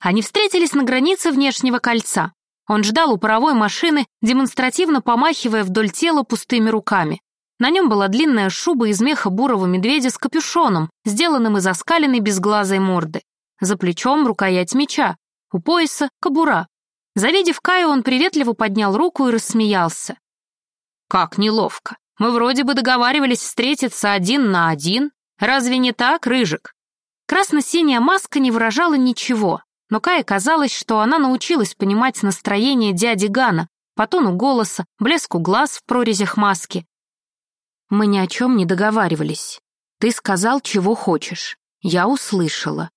Они встретились на границе внешнего кольца. Он ждал у паровой машины, демонстративно помахивая вдоль тела пустыми руками. На нем была длинная шуба из меха бурого медведя с капюшоном, сделанным из оскаленной безглазой морды. За плечом рукоять меча, у пояса — кобура. Завидев Каю, он приветливо поднял руку и рассмеялся. «Как неловко. Мы вроде бы договаривались встретиться один на один. Разве не так, Рыжик?» Красно-синяя маска не выражала ничего, но Кае казалось, что она научилась понимать настроение дяди Гана по тону голоса, блеску глаз в прорезях маски. «Мы ни о чем не договаривались. Ты сказал, чего хочешь. Я услышала.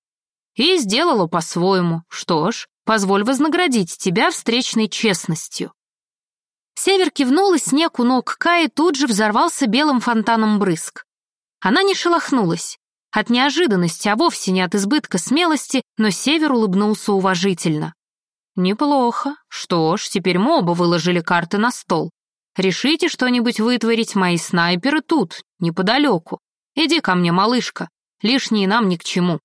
И сделала по-своему. Что ж, позволь вознаградить тебя встречной честностью». Север кивнул, и снег у ног Каи тут же взорвался белым фонтаном брызг. Она не шелохнулась. От неожиданности, а вовсе не от избытка смелости, но Север улыбнулся уважительно. «Неплохо. Что ж, теперь мы оба выложили карты на стол. Решите что-нибудь вытворить, мои снайперы тут, неподалеку. Иди ко мне, малышка. Лишние нам ни к чему».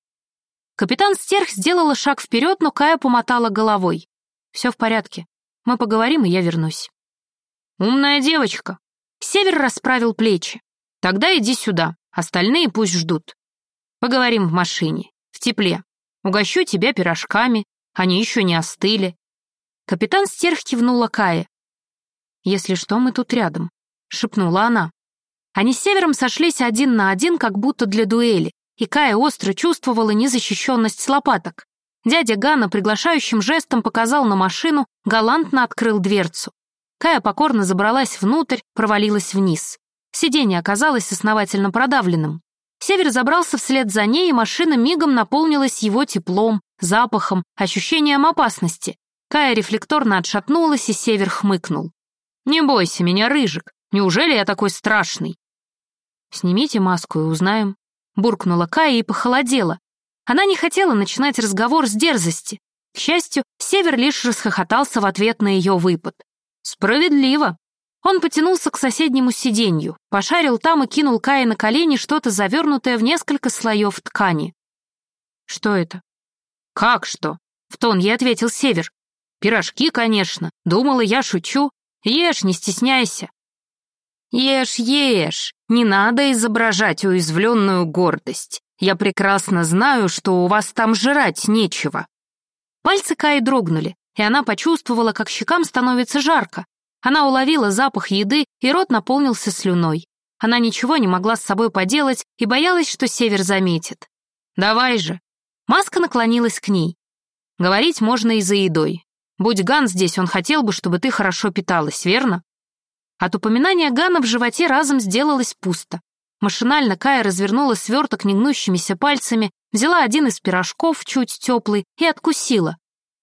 Капитан Стерх сделала шаг вперед, но Кая помотала головой. «Все в порядке. Мы поговорим, и я вернусь». «Умная девочка». Север расправил плечи. «Тогда иди сюда. Остальные пусть ждут. Поговорим в машине, в тепле. Угощу тебя пирожками, они еще не остыли». Капитан Стерх кивнула Кае. «Если что, мы тут рядом», — шепнула она. Они с Севером сошлись один на один, как будто для дуэли, и Кая остро чувствовала незащищенность лопаток. Дядя Гана приглашающим жестом показал на машину, галантно открыл дверцу. Кая покорно забралась внутрь, провалилась вниз. Сиденье оказалось основательно продавленным. Север забрался вслед за ней, и машина мигом наполнилась его теплом, запахом, ощущением опасности. Кая рефлекторно отшатнулась, и Север хмыкнул. «Не бойся меня, Рыжик. Неужели я такой страшный?» «Снимите маску и узнаем», — буркнула Кая и похолодела. Она не хотела начинать разговор с дерзости. К счастью, Север лишь расхохотался в ответ на ее выпад. «Справедливо. Он потянулся к соседнему сиденью, пошарил там и кинул Кае на колени что-то завернутое в несколько слоев ткани. «Что это?» «Как что?» — в тон ей ответил Север. «Пирожки, конечно. Думала, я шучу. Ешь, не стесняйся». «Ешь, ешь. Не надо изображать уязвленную гордость. Я прекрасно знаю, что у вас там жрать нечего». Пальцы Каи дрогнули, и она почувствовала, как щекам становится жарко, она уловила запах еды, и рот наполнился слюной. Она ничего не могла с собой поделать и боялась, что Север заметит. «Давай же!» Маска наклонилась к ней. «Говорить можно и за едой. Будь Ган здесь, он хотел бы, чтобы ты хорошо питалась, верно?» От упоминания Гана в животе разом сделалось пусто. Машинально Кая развернула сверток негнущимися пальцами, взяла один из пирожков, чуть теплый, и откусила.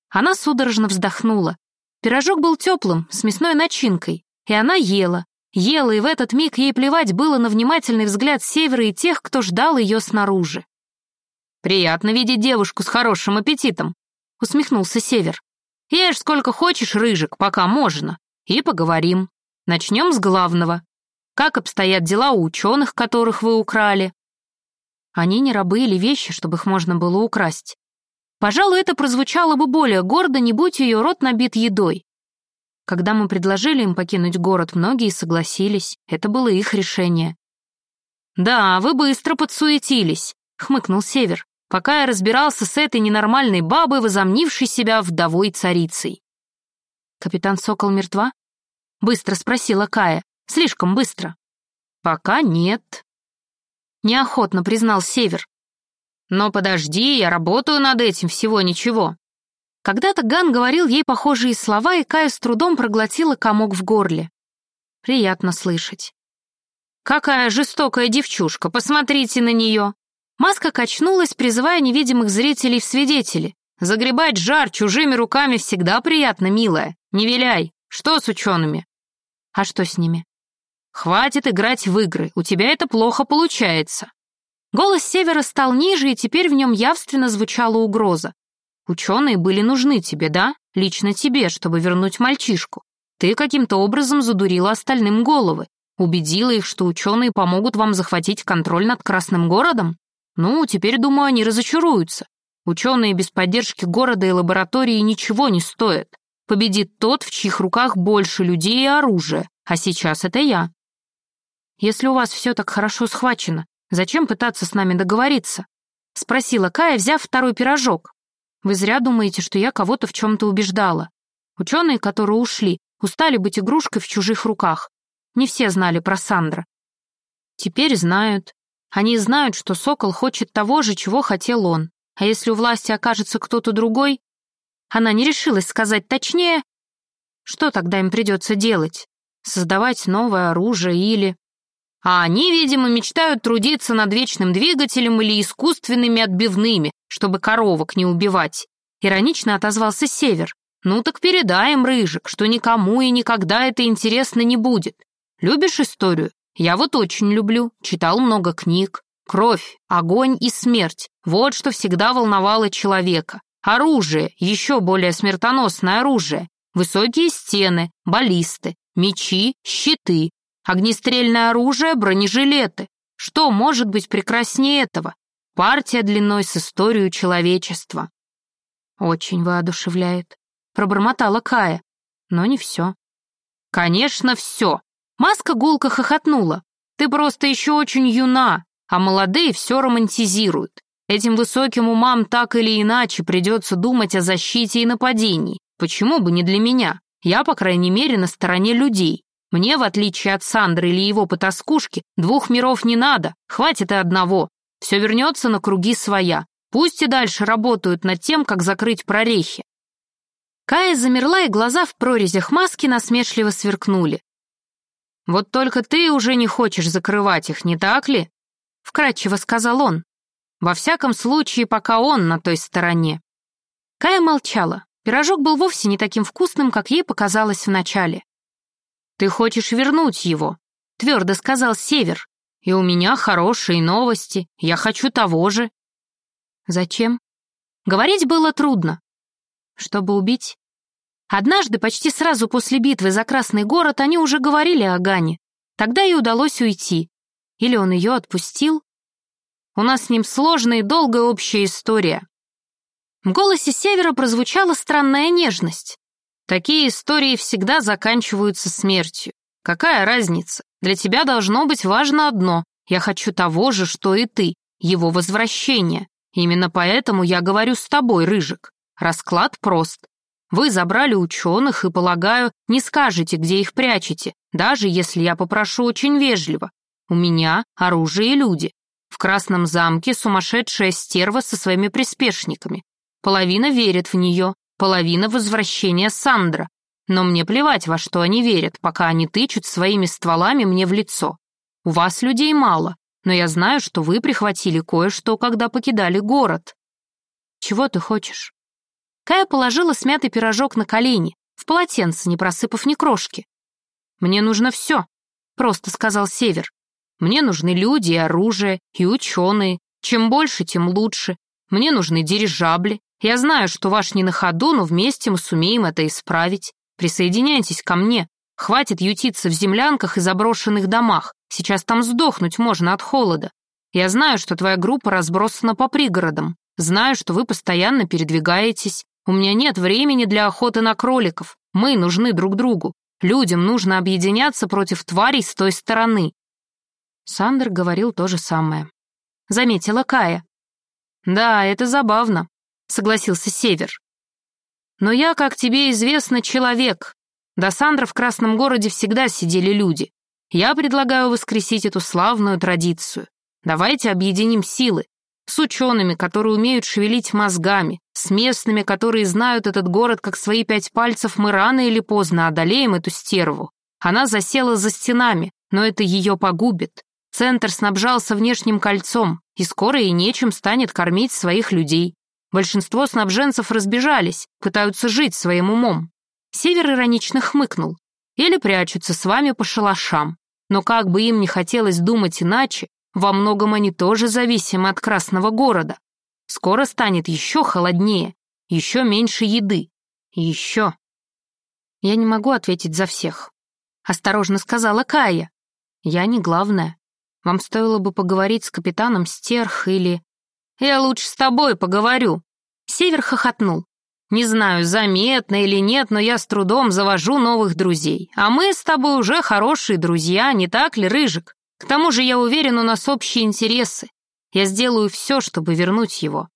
Она судорожно вздохнула. Пирожок был теплым, с мясной начинкой, и она ела. Ела, и в этот миг ей плевать было на внимательный взгляд севера и тех, кто ждал ее снаружи. «Приятно видеть девушку с хорошим аппетитом», — усмехнулся Север. «Ешь сколько хочешь, Рыжик, пока можно, и поговорим. Начнем с главного. Как обстоят дела у ученых, которых вы украли?» Они не рабы или вещи, чтобы их можно было украсть. Пожалуй, это прозвучало бы более гордо, не будь ее рот набит едой. Когда мы предложили им покинуть город, многие согласились. Это было их решение. «Да, вы быстро подсуетились», — хмыкнул Север, пока я разбирался с этой ненормальной бабой, возомнившей себя вдовой царицей. «Капитан Сокол мертва?» — быстро спросила Кая. «Слишком быстро». «Пока нет», — неохотно признал Север. Но подожди, я работаю над этим всего ничего. Когда-то Ган говорил ей похожие слова, и Кая с трудом проглотила комок в горле. Приятно слышать. «Какая жестокая девчушка, посмотрите на нее!» Маска качнулась, призывая невидимых зрителей в свидетели. «Загребать жар чужими руками всегда приятно, милая. Не виляй. Что с учеными?» «А что с ними?» «Хватит играть в игры, у тебя это плохо получается. Голос Севера стал ниже, и теперь в нем явственно звучала угроза. «Ученые были нужны тебе, да? Лично тебе, чтобы вернуть мальчишку. Ты каким-то образом задурила остальным головы, убедила их, что ученые помогут вам захватить контроль над Красным городом? Ну, теперь, думаю, они разочаруются. Ученые без поддержки города и лаборатории ничего не стоят. Победит тот, в чьих руках больше людей и оружия, а сейчас это я. Если у вас все так хорошо схвачено, зачем пытаться с нами договориться? Спросила Кая, взяв второй пирожок. Вы зря думаете, что я кого-то в чем-то убеждала. Ученые, которые ушли, устали быть игрушкой в чужих руках. Не все знали про Сандра. Теперь знают. Они знают, что Сокол хочет того же, чего хотел он. А если у власти окажется кто-то другой? Она не решилась сказать точнее. Что тогда им придется делать? Создавать новое оружие или... А они, видимо, мечтают трудиться над вечным двигателем или искусственными отбивными, чтобы коровок не убивать. Иронично отозвался Север. Ну так передаем, Рыжик, что никому и никогда это интересно не будет. Любишь историю? Я вот очень люблю, читал много книг. Кровь, огонь и смерть — вот что всегда волновало человека. Оружие, еще более смертоносное оружие. Высокие стены, баллисты, мечи, щиты, Огнестрельное оружие, бронежилеты. Что может быть прекраснее этого? Партия длиной с историю человечества. Очень воодушевляет. Пробормотала Кая. Но не все. Конечно, все. Маска гулко хохотнула. Ты просто еще очень юна, а молодые все романтизируют. Этим высоким умам так или иначе придется думать о защите и нападении. Почему бы не для меня? Я, по крайней мере, на стороне людей. Мне, в отличие от Сандры или его потаскушки, двух миров не надо, хватит и одного. Все вернется на круги своя. Пусть и дальше работают над тем, как закрыть прорехи. Кая замерла, и глаза в прорезях маски насмешливо сверкнули. «Вот только ты уже не хочешь закрывать их, не так ли?» — вкратчиво сказал он. «Во всяком случае, пока он на той стороне». Кая молчала. Пирожок был вовсе не таким вкусным, как ей показалось вначале. «Ты хочешь вернуть его», — твердо сказал Север. «И у меня хорошие новости. Я хочу того же». «Зачем?» Говорить было трудно. «Чтобы убить?» Однажды, почти сразу после битвы за Красный город, они уже говорили о Гане. Тогда ей удалось уйти. Или он ее отпустил? У нас с ним сложная и долгая общая история. В голосе Севера прозвучала странная нежность. Такие истории всегда заканчиваются смертью. Какая разница? Для тебя должно быть важно одно. Я хочу того же, что и ты, его возвращение. Именно поэтому я говорю с тобой, Рыжик. Расклад прост. Вы забрали ученых и, полагаю, не скажете, где их прячете, даже если я попрошу очень вежливо. У меня оружие и люди. В Красном замке сумасшедшая стерва со своими приспешниками. Половина верит в нее, половина возвращения Сандра. Но мне плевать, во что они верят, пока они тычут своими стволами мне в лицо. У вас людей мало, но я знаю, что вы прихватили кое-что, когда покидали город. Чего ты хочешь? Кая положила смятый пирожок на колени, в полотенце, не просыпав ни крошки. «Мне нужно все», — просто сказал Север. «Мне нужны люди и оружие, и ученые. Чем больше, тем лучше. Мне нужны дирижабли, я знаю, что ваш не на ходу, но вместе мы сумеем это исправить. Присоединяйтесь ко мне. Хватит ютиться в землянках и заброшенных домах. Сейчас там сдохнуть можно от холода. Я знаю, что твоя группа разбросана по пригородам. Знаю, что вы постоянно передвигаетесь. У меня нет времени для охоты на кроликов. Мы нужны друг другу. Людям нужно объединяться против тварей с той стороны. Сандер говорил то же самое. Заметила Кая. Да, это забавно согласился Север. «Но я, как тебе известно, человек. До Сандра в Красном городе всегда сидели люди. Я предлагаю воскресить эту славную традицию. Давайте объединим силы. С учеными, которые умеют шевелить мозгами, с местными, которые знают этот город как свои пять пальцев, мы рано или поздно одолеем эту стерву. Она засела за стенами, но это ее погубит. Центр снабжался внешним кольцом, и скоро и нечем станет кормить своих людей. Большинство снабженцев разбежались, пытаются жить своим умом. Север иронично хмыкнул. Или прячутся с вами по шалашам. Но как бы им не хотелось думать иначе, во многом они тоже зависимы от Красного города. Скоро станет еще холоднее, еще меньше еды. Еще. Я не могу ответить за всех. Осторожно сказала Кая. Я не главная. Вам стоило бы поговорить с капитаном Стерх или... «Я лучше с тобой поговорю», Север хохотнул. «Не знаю, заметно или нет, но я с трудом завожу новых друзей. А мы с тобой уже хорошие друзья, не так ли, Рыжик? К тому же я уверен, у нас общие интересы. Я сделаю все, чтобы вернуть его».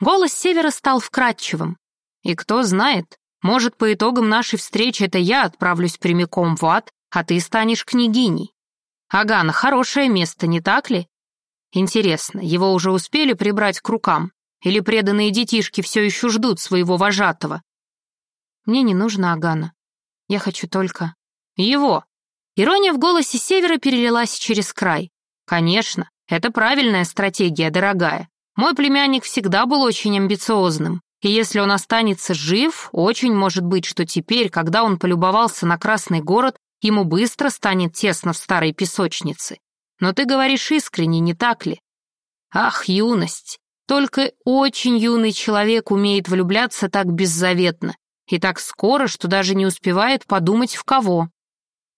Голос Севера стал вкрадчивым. «И кто знает, может, по итогам нашей встречи это я отправлюсь прямиком в ад, а ты станешь княгиней. Агана, хорошее место, не так ли? Интересно, его уже успели прибрать к рукам? Или преданные детишки все еще ждут своего вожатого? Мне не нужно Агана. Я хочу только... Его. Ирония в голосе Севера перелилась через край. Конечно, это правильная стратегия, дорогая. Мой племянник всегда был очень амбициозным. И если он останется жив, очень может быть, что теперь, когда он полюбовался на Красный город, ему быстро станет тесно в старой песочнице. Но ты говоришь искренне, не так ли? Ах, юность! Только очень юный человек умеет влюбляться так беззаветно и так скоро, что даже не успевает подумать в кого.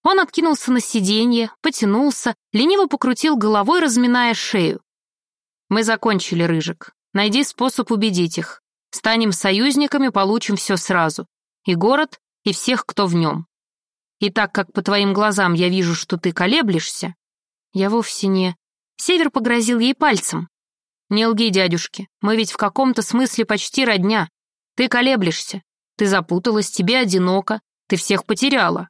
Он откинулся на сиденье, потянулся, лениво покрутил головой, разминая шею. «Мы закончили, Рыжик. Найди способ убедить их. Станем союзниками, получим все сразу. И город, и всех, кто в нем. И так как по твоим глазам я вижу, что ты колеблешься, я вовсе не... Север погрозил ей пальцем. Не лги, дядюшки, мы ведь в каком-то смысле почти родня. Ты колеблешься, ты запуталась, тебе одиноко, ты всех потеряла.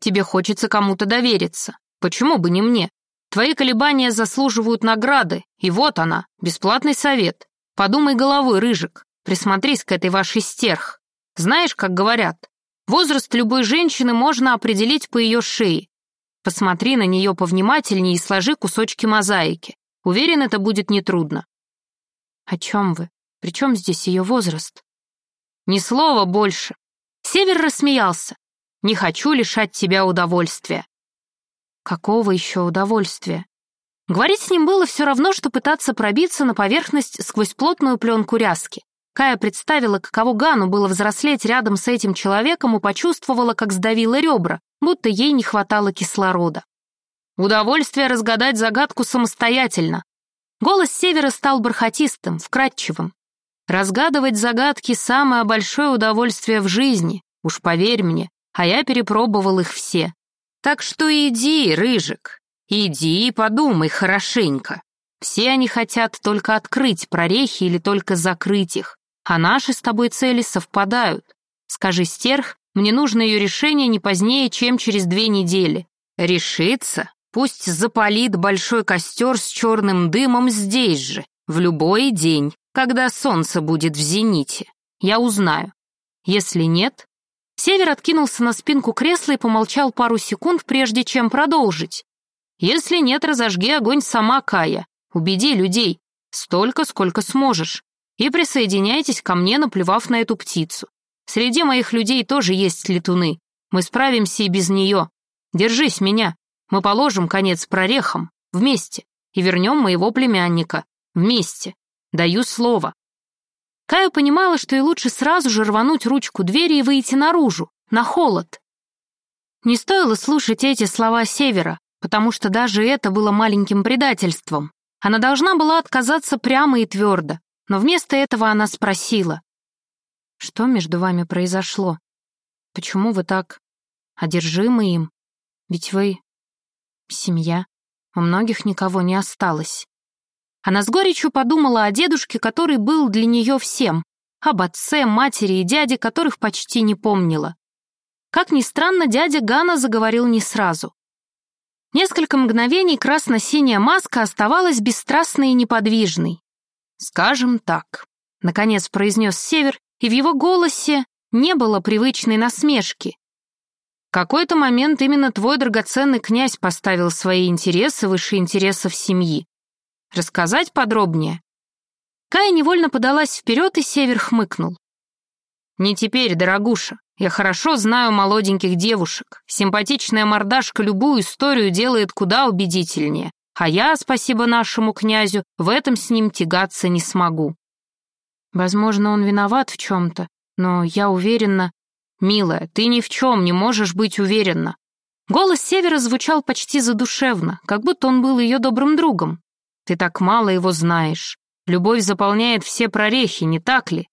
Тебе хочется кому-то довериться. Почему бы не мне? Твои колебания заслуживают награды, и вот она, бесплатный совет. Подумай головой, Рыжик, присмотрись к этой вашей стерх. Знаешь, как говорят, возраст любой женщины можно определить по ее шее. Посмотри на нее повнимательнее и сложи кусочки мозаики. Уверен, это будет нетрудно. О чем вы? При чем здесь ее возраст? Ни слова больше. Север рассмеялся. Не хочу лишать тебя удовольствия. Какого еще удовольствия? Говорить с ним было все равно, что пытаться пробиться на поверхность сквозь плотную пленку ряски. Кая представила, каково Гану было взрослеть рядом с этим человеком и почувствовала, как сдавило ребра, будто ей не хватало кислорода. Удовольствие разгадать загадку самостоятельно. Голос Севера стал бархатистым, вкрадчивым. Разгадывать загадки — самое большое удовольствие в жизни, уж поверь мне, а я перепробовал их все. Так что иди, Рыжик, Иди и подумай хорошенько. Все они хотят только открыть прорехи или только закрыть их, а наши с тобой цели совпадают. Скажи, стерх, мне нужно ее решение не позднее, чем через две недели. Решится? Пусть запалит большой костер с черным дымом здесь же, в любой день, когда солнце будет в зените. Я узнаю. Если нет... Север откинулся на спинку кресла и помолчал пару секунд, прежде чем продолжить. Если нет, разожги огонь сама, Кая. Убеди людей. Столько, сколько сможешь. И присоединяйтесь ко мне, наплевав на эту птицу. Среди моих людей тоже есть летуны. Мы справимся и без нее. Держись меня. Мы положим конец прорехам. Вместе. И вернем моего племянника. Вместе. Даю слово. Кая понимала, что и лучше сразу же рвануть ручку двери и выйти наружу, на холод. Не стоило слушать эти слова Севера потому что даже это было маленьким предательством. Она должна была отказаться прямо и твердо, но вместо этого она спросила. «Что между вами произошло? Почему вы так одержимы им? Ведь вы... семья. У многих никого не осталось». Она с горечью подумала о дедушке, который был для нее всем, об отце, матери и дяде, которых почти не помнила. Как ни странно, дядя Гана заговорил не сразу. Несколько мгновений красно-синяя маска оставалась бесстрастной и неподвижной. «Скажем так», — наконец произнес Север, и в его голосе не было привычной насмешки. В какой-то момент именно твой драгоценный князь поставил свои интересы выше интересов семьи. Рассказать подробнее?» Кая невольно подалась вперед, и Север хмыкнул. «Не теперь, дорогуша. Я хорошо знаю молоденьких девушек. Симпатичная мордашка любую историю делает куда убедительнее. А я, спасибо нашему князю, в этом с ним тягаться не смогу. Возможно, он виноват в чем-то, но я уверена... Милая, ты ни в чем не можешь быть уверена. Голос Севера звучал почти задушевно, как будто он был ее добрым другом. Ты так мало его знаешь. Любовь заполняет все прорехи, не так ли?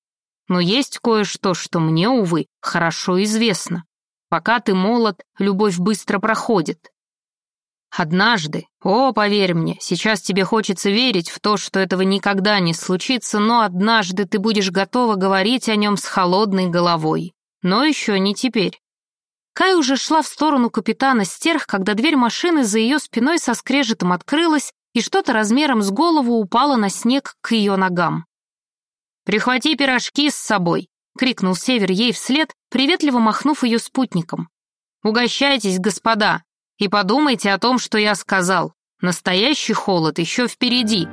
Но есть кое-что, что мне, увы, хорошо известно. Пока ты молод, любовь быстро проходит. Однажды, о, поверь мне, сейчас тебе хочется верить в то, что этого никогда не случится, но однажды ты будешь готова говорить о нем с холодной головой. Но еще не теперь. Кай уже шла в сторону капитана Стерх, когда дверь машины за ее спиной со скрежетом открылась, и что-то размером с голову упало на снег к ее ногам. «Прихвати пирожки с собой!» — крикнул Север ей вслед, приветливо махнув ее спутником. «Угощайтесь, господа, и подумайте о том, что я сказал. Настоящий холод еще впереди!»